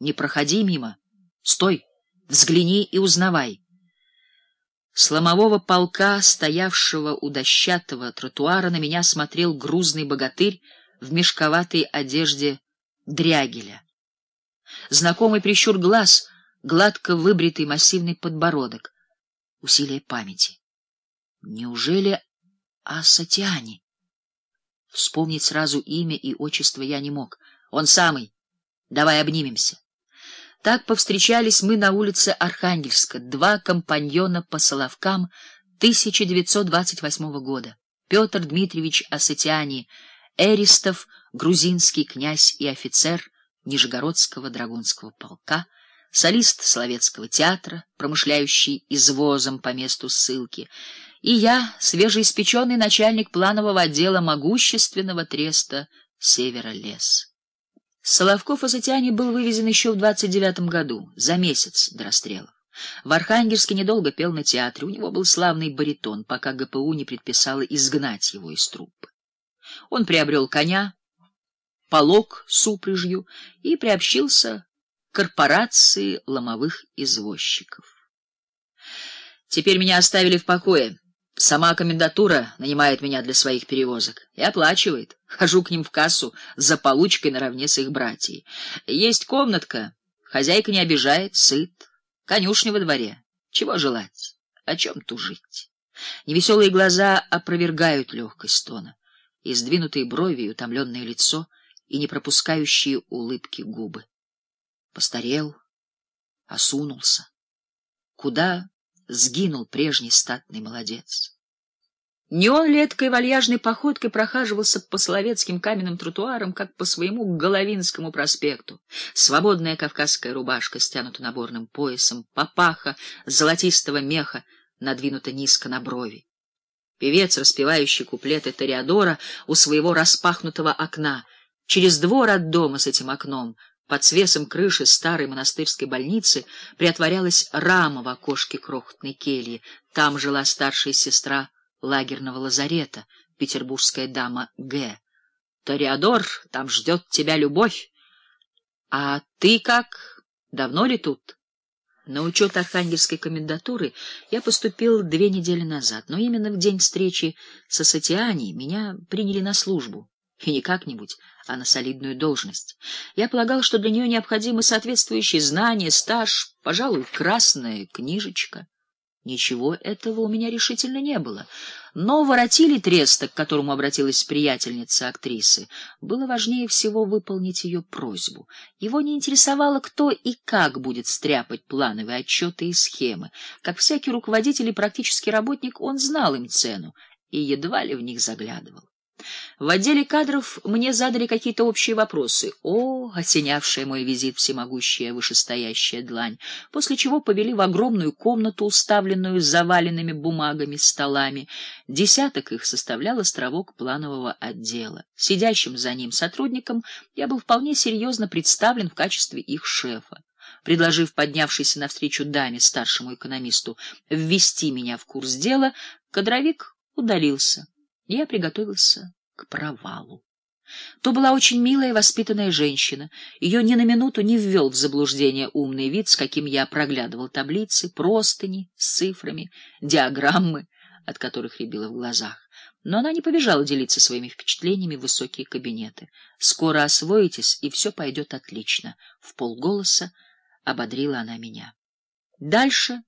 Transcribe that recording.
Не проходи мимо. Стой, взгляни и узнавай. С ломового полка, стоявшего у дощатого тротуара, на меня смотрел грузный богатырь в мешковатой одежде дрягеля. Знакомый прищур глаз, гладко выбритый массивный подбородок. Усилие памяти. Неужели Асатиани? Вспомнить сразу имя и отчество я не мог. Он самый. Давай обнимемся. Так повстречались мы на улице Архангельска, два компаньона по Соловкам 1928 года. Петр Дмитриевич Асатиани, Эристов, грузинский князь и офицер Нижегородского драгунского полка, солист Соловецкого театра, промышляющий извозом по месту ссылки, и я, свежеиспеченный начальник планового отдела могущественного треста «Севера-лес». Соловков Асатиани был вывезен еще в 29 году, за месяц до расстрелов. В Архангельске недолго пел на театре, у него был славный баритон, пока ГПУ не предписало изгнать его из труппы. Он приобрел коня, полог с упряжью и приобщился к корпорации ломовых извозчиков. Теперь меня оставили в покое. Сама комендатура нанимает меня для своих перевозок и оплачивает. Хожу к ним в кассу за получкой наравне с их братьей. Есть комнатка, хозяйка не обижает, сыт, конюшня во дворе. Чего желать? О чем тужить? Невеселые глаза опровергают легкость тона, и сдвинутые брови, и утомленное лицо, и не пропускающие улыбки губы. Постарел, осунулся. Куда сгинул прежний статный молодец. Не он леткой вальяжной походкой прохаживался по словецким каменным тротуарам, как по своему Головинскому проспекту. Свободная кавказская рубашка стянута наборным поясом, папаха золотистого меха надвинута низко на брови. Певец, распевающий куплеты Тореадора у своего распахнутого окна, через двор от дома с этим окном под свесом крыши старой монастырской больницы приотворялась рама в окошке крохотной кельи. Там жила старшая сестра лагерного лазарета, петербургская дама Г. Тореадор, там ждет тебя любовь. А ты как? Давно ли тут? На учет Архангельской комендатуры я поступил две недели назад, но именно в день встречи со Сатиани меня приняли на службу. И не как-нибудь, а на солидную должность. Я полагал, что для нее необходимы соответствующие знания, стаж, пожалуй, красная книжечка. Ничего этого у меня решительно не было. Но воротили треста, к которому обратилась приятельница актрисы, было важнее всего выполнить ее просьбу. Его не интересовало, кто и как будет стряпать плановые отчеты и схемы. Как всякий руководитель и практический работник, он знал им цену и едва ли в них заглядывал. В отделе кадров мне задали какие-то общие вопросы. О, осенявшая мой визит всемогущая вышестоящая длань, после чего повели в огромную комнату, уставленную заваленными бумагами, столами. Десяток их составлял островок планового отдела. Сидящим за ним сотрудникам я был вполне серьезно представлен в качестве их шефа. Предложив поднявшейся навстречу даме, старшему экономисту, ввести меня в курс дела, кадровик удалился. Я приготовился к провалу. То была очень милая и воспитанная женщина. Ее ни на минуту не ввел в заблуждение умный вид, с каким я проглядывал таблицы, простыни с цифрами, диаграммы, от которых рябило в глазах. Но она не побежала делиться своими впечатлениями в высокие кабинеты. Скоро освоитесь, и все пойдет отлично. В полголоса ободрила она меня. Дальше